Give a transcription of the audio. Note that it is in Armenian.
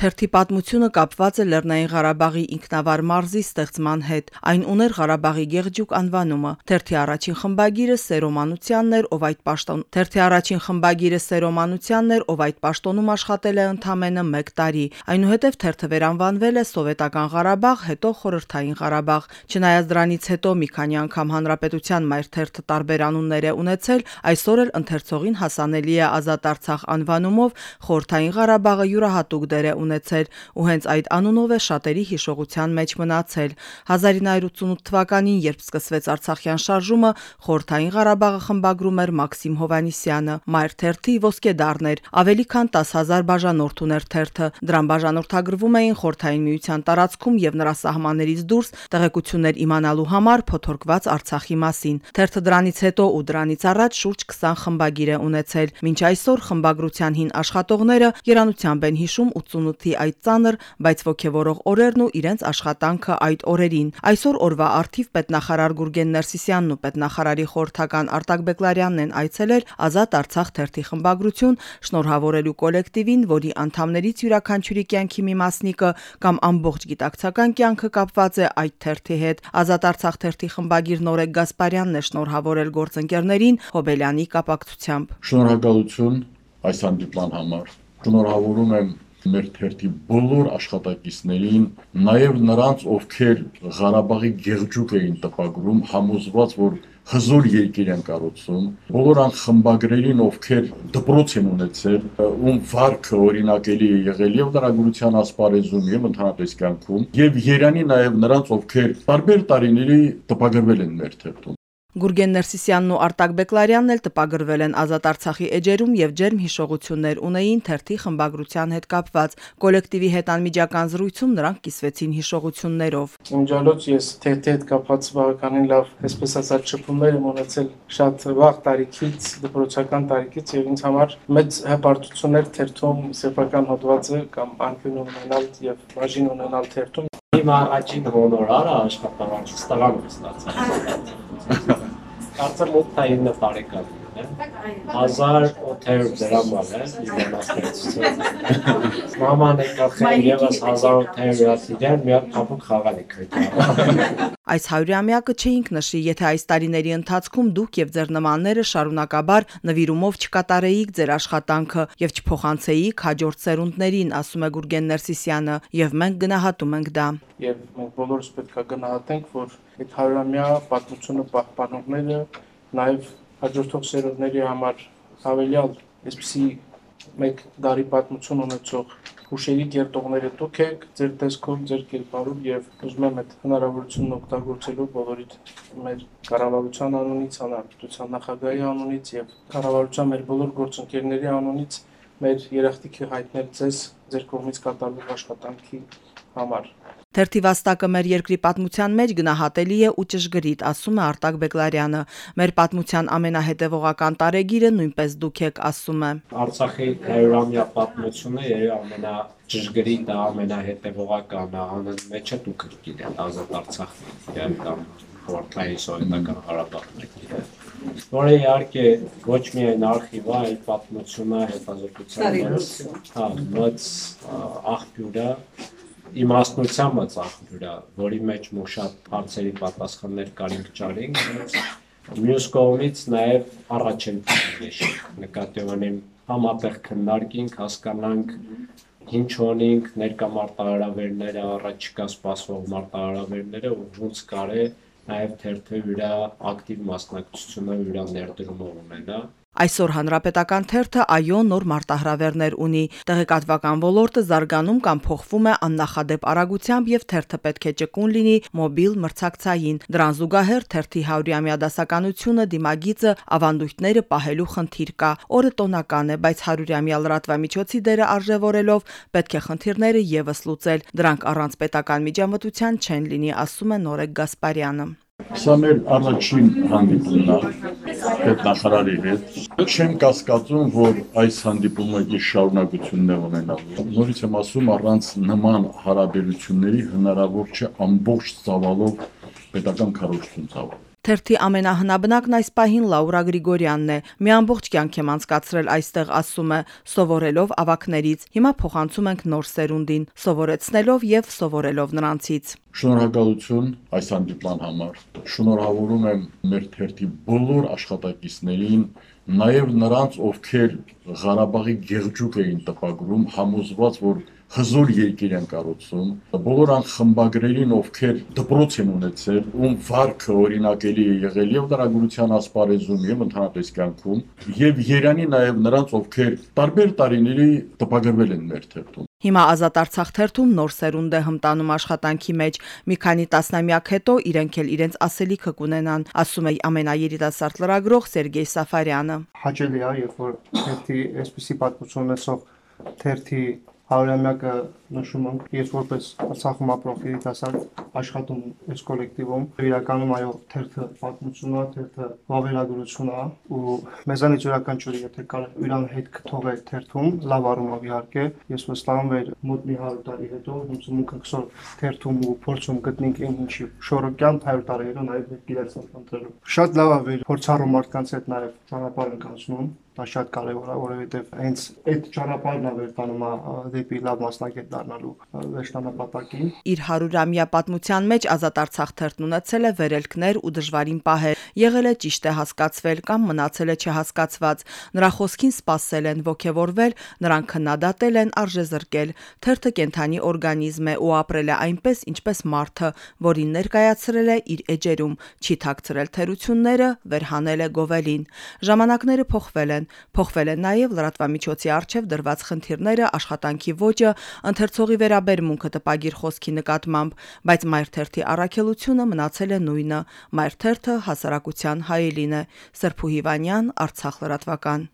Թերթի պատմությունը կապված է Լեռնային Ղարաբաղի ինքնավար մարզի ստեղծման հետ։ Այն ուներ Ղարաբաղի Գեղջուկ անվանումը։ Թերթի առաջին խմբագիրը Սերոմանությանն էր, ով այդ պաշտոն Թերթի առաջին խմբագիրը Սերոմանությանն էր, ով այդ պաշտոնում աշխատել է ընդամենը 1 տարի։ Այնուհետև թերթը վերանվանվել է Սովետական Ղարաբաղ, հետո Խորհրդային Ղարաբաղ։ Չնայած դրանից հետո մի քանի անգամ հանրապետության մայր թերթը տարբեր անուններ է ունեցել, այսօր էլ ընթերցողին հասանելի է Ազատ Արցախ անվանումով Խորհրդային Ղարաբաղը յուրահատուկ դեր է ունեցել ու հենց այդ անունով է շատերի հիշողության մեջ մնացել։ 1988 թվականին, երբ սկսվեց Արցախյան շարժումը, Խորհրդային Ղարաբաղը խմբագրում էր Մաքսիմ Հովանիսյանը։ Մայր թերթի ոսկե դառներ, ավելի քան 10000 բաժանորդ ուներ թերթը։ Դրան բաժանորդագրվում էին Խորհրդային Միության տարածքում եւ նրա սահմաններից դուրս տեղեկություններ իմանալու համար փոթորկված Արցախի մասին։ Թերթը դրանից հետո ու դրանից առաջ շուրջ 20 խմբագիր է ունեցել։ Մինչ այսօր խմբագրության հին աշխատողները երանությամբ են հիշում 88-ի այդ ծանր, բայց ոգևորող օրերն ու իրենց աշխատանքը այդ օրերին։ Այսօր օրվա արթիվ պետնախարար Գուրգեն Ներսիսյանն ու պետնախարարի խորհրդական Արտակ Բեկլարյանն են այցելել Ազատ Արցախ թերթի խմբագրություն շնորհավորելու կոլեկտիվին, որի անդամներից յուրաքանչյուրի կյանքի մի մասնիկը կամ ամբողջ գիտակցական կյանքը կապված է այդ թերթի հետ։ Ազատ Արցախ թերթի խմբագիր Նորեկ Գասպարյանն է շնորհավորել գործընկերներին Հոբելյանի կապակցությամբ։ Շնորհակալություն այս հանդիպման համար։ Շնորհավորում եմ մեր թերթի բոլոր աշխատակիցներին, նաև նրանց, ովքեր Ղարաբաղի գեղջուկ էին տպագրում, համոզված, որ հզոր երկիր են կառուցում, բոլոր այն խմբագրերին, ովքեր դպրոց են ունեցել, ում վարկը օրինակելի է եղել եւ լրագրության ասպարեզում եւ ընդհանրապես կյանքում, եւ Երանի նաեւ նրանց, ովքեր տարբեր տարիների տպագրվել են մեր թերթում։ Գուրգեն Ներսիսյանն ու Արտակ Բեկլարյանն էլ տպագրվել են Ազատ Արցախի էջերում եւ ջերմ հիշողություններ ունեին թերթի խմբագրության հետ կապված։ Կոլեկտիվի հետ անմիջական զրույցում նրանք կիսվեցին հիշողություններով։ Իմջալոց ես թերթի հետ կապված բավականին լավ, այսպես ասած, շփումներ եմ ունեցել շատ վաղ տարիքից, դպրոցական տարիքից եւ ինձ համար մեծ հպարտություններ թերթում սեփական հոդվածը կամ անկյուն ունենալ եւ բաժին ունենալ թերթում Իմ առաջին հոնորարը աշխատավարձից տղան ստացա։ Կարծեմ 8-9 տարեկան է։ 1800 դրամ է իմանացրեցից։ Մաման եկավ խեն եւս 1800 իրեն մի հատ փափուկ խաղալ եք հայտարարել։ Այս հարյուրամյակը չէինք նշի, եթե այս տարիների ընթացքում դուք եւ ձեր նմանները շարունակաբար նվիրումով չկատարեիք ձեր աշխատանքը եւ չփոխանցեիք հաջորդ սերունդներին, ասում է Գուրգեն Ներսիսյանը, եւ մենք գնահատում ենք դա։ Եվ մենք բոլորս պետք է գնահատենք, որ այդ հարյուրամյա պատմությունը պահպանողները նաեւ հաջորդող սերունդների համար հավելյալ այսպիսի մեկ դարի պատմություն ունեցող հուշերի կերտողները դուք եք ձեր տեսքով, ձեր կերպարով եւ ուզում եմ այդ հնարավորությունն օգտագործելու բոլորիդ մեր կառավարության անունից, հանրապետության նախագահի անունից եւ կառավարության մեր բոլոր գործընկերների անունից մեր երախտիկի հայտնել ձեզ ձեր կողմից կատարվող աշխատանքի համար։ Թերթի վաստակը մեր երկրի պատմության մեջ գնահատելի է ու ճշգրիտ, ասում է Արտակ Բեկլարյանը։ Մեր պատմության ամենահետևողական տարեգիրը նույնպես դուք եք, ասում է։ Արցախի 100-ամյա պատմությունը երևի ամենա ճշգրիտը, ամենահետևողականը, անեն մեջը դուք եք գիտեն Ազատ Արցախն կամ Խորհրդային Սովետական Ղարաբաղն եք գիտեն որը իհարկե ոչ միայն արխիվ է, այլ պատմությունը, հետազոտության հա, մեծ աղբյուր է, իմաստնությամը ծախվրա, որի մեջ մոտ շատ հարցերի պատասխաններ կարինք ճարենք, մյուս կողմից նաև առաջ են եշիկ, նկատի ունեմ համատեղ քննարկենք, հասկանանք ինչ ունենք ներկա մարտահրավերները, առաջիկա սպասվող մարտահրավերները ու ոնց կարե նաև թերթը վրա ակտիվ մասնակցությունը վրա ներդրումը ունենա Այսօր հանրապետական թերթը այո նոր մարտահրավերներ ունի։ Տեղեկատվական ոլորտը զարգանում կամ փոխվում է աննախադեպ արագությամբ եւ թերթը պետք է ճկուն լինի մոբիլ մրցակցային։ Դրան զուգահեռ թերթի 100-ամյա դասականությունը դիմագիծը ավանդույթները պահելու խնդիր կա։ Օրը տոնական է, բայց 100-ամյա լրատվամիջոցի դերը արժևորելով պետք է խնդիրները եւս լուծել։ Դրանք առանց պետական միջամտության չեն լինի, ասում է Նորեկ Գասպարյանը։ Սա մեր առաջին հանդիպումն է պետնախարարի հետ։ Չեմ կասկածում, որ այս հանդիպումը իր շարունակությունն է ունենալու։ Նորից եմ ասում, առանց նման հարաբերությունների հնարավոր չէ ամբողջ ծավալով պետական քարոզություն ծավալ։ Թերթի ամենահնաբնակն այս պահին Լաուրա Գրիգորյանն է։ Մի ամբողջ կյանք եմ անցկացրել այստեղ, ասում է, սովորելով ավակներից։ Հիմա փոխանցում ենք նոր սերունդին, սովորեցնելով եւ սովորելով նրանցից։ Շնորհակալություն այս հանդիպման համար։ Շնորհավորում եմ մեր թերթի բոլոր աշխատակիցներին, նաև նրանց, ովքեր Ղարաբաղի գեղջուկ էին տպագրում, համոզված, որ հզոր երկիր են կառուցում, բոլոր այն խմբագրերին, ովքեր դպրոց են ունեցել, ում վարքը օրինակելի է եղել եւ դրագուրության ասպարեզում եւ ընդհանրապես կյանքում, եւ Երանի նաեւ նրանց, ովքեր տարբեր տարիների տպագրվել են մեր թերթում։ Հիմա Ազատ Արցախ թերթում նոր սերունդ է հմտանում աշխատանքի մեջ։ Մի քանի տասնամյակ հետո իրենք էլ իրենց ասելիքը կունենան, ասում է ամենաերիտասարդ լրագրող Սերգեյ Սաֆարյանը։ Հաճելի է, երբ որ թերթի այսպիսի պատմություն ունեցող թերթի 好了那个 նշում ենք, ես որպես Արցախում ապրող երիտասարդ աշխատում այս կոլեկտիվում, իրականում այո, թերթը պատմություն է, թերթը վավերագրություն է ու մեզանից յուրաքանչյուրը եթե կարող իրան հետ կթողել թերթում, լավ առումով իհարկե, ես վստահում եմ մոտ մի 100 տարի հետո ոնց մուք քսոր թերթում ու փորձում գտնենք այն ինչի շորոկյան 100 տարի հետո նաև գիտես ընտրելու։ Շատ լավ է փորձառու մարդկանց հետ նաև ճանապարհ ենք անցնում դա շատ կարևոր է, որովհետև հենց այդ ճանապարհն է վերտանում դեպի լավ մասնակետ դառնալու վերջնանապատակին։ Իր 100-ամյա պատմության մեջ Ազատ Արցախ թերթն ունեցել է վերելքներ ու դժվարին պահեր։ Եղել է ճիշտ է հասկացվել կամ մնացել է չհասկացված։ Նրա խոսքին սпасել են, ողևորվել, նրան քննադատել են, արժեզրկել։ Թերթը կենթանի օրգանիզմ է ու ապրել է այնպես, ինչպես մարդը, որին ներկայացրել է իր էջերում, չի թաքցրել թերությունները, վերհանել է գովելին։ Ժամանակները փոխվել են, փոխվել են նաև լրատվամիջոցի արչև դրված խնդիրները, աշխատանքի ոճը, ընթեր ընթերցողի վերաբերմունքը տպագիր խոսքի նկատմամբ, բայց Մայր թերթի առաքելությունը մնացել է նույնը։ Մայր թերթը հասարակության հայելին է։ Սրփու Հիվանյան, Արցախ լրատվական։